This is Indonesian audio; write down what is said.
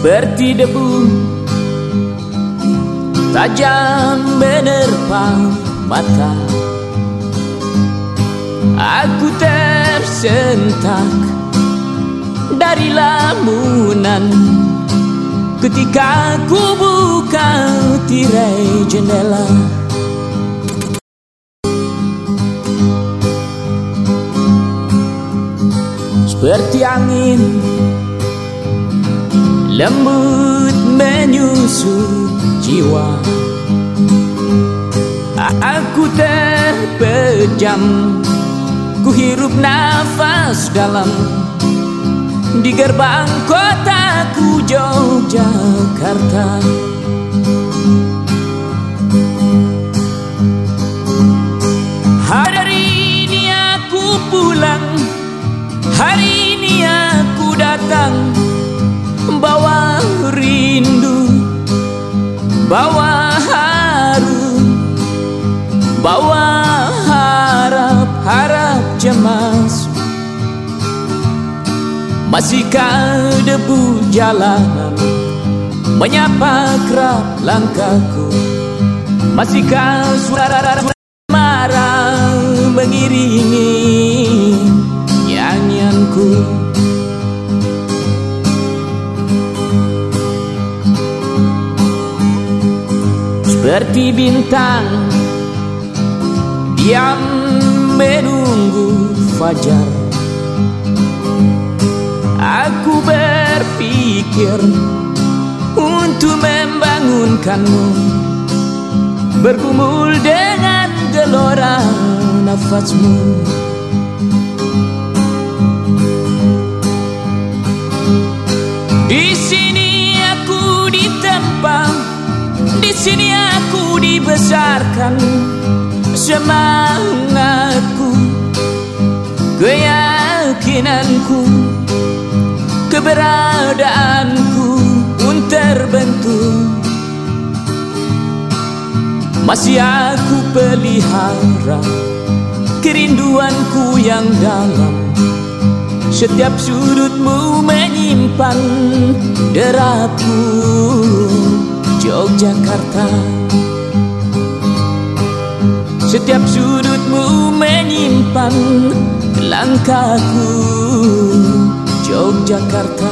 seperti debu tajam menerpa mata. Aku tersentak dari lamunan. Ketika ku buka tirai jendela. Seperti angin lembut menyusup jiwa. Aku terpejam. Ku hirup nafas dalam. Di gerbang kotaku Yogyakarta. Hari ini aku pulang. Hari ini aku datang Bawa harap-harap cemas. Masihkah debu jalanan Menyapa kerap langkahku? Masihkah suara marah Mengiringi nyanyianku? Seperti bintang diam menunggu fajar. Aku berpikir untuk membangunkanmu. Bergumul dengan gelora nafasmu. Di sini aku ditempa di sini aku dibesarkan semangatku keyakinanku keberadaanku pun terbentuk. Masih aku pelihara kerinduanku yang dalam. Setiap sudutmu menyimpan derapku Yogyakarta Setiap sudutmu menyimpan langkahku Yogyakarta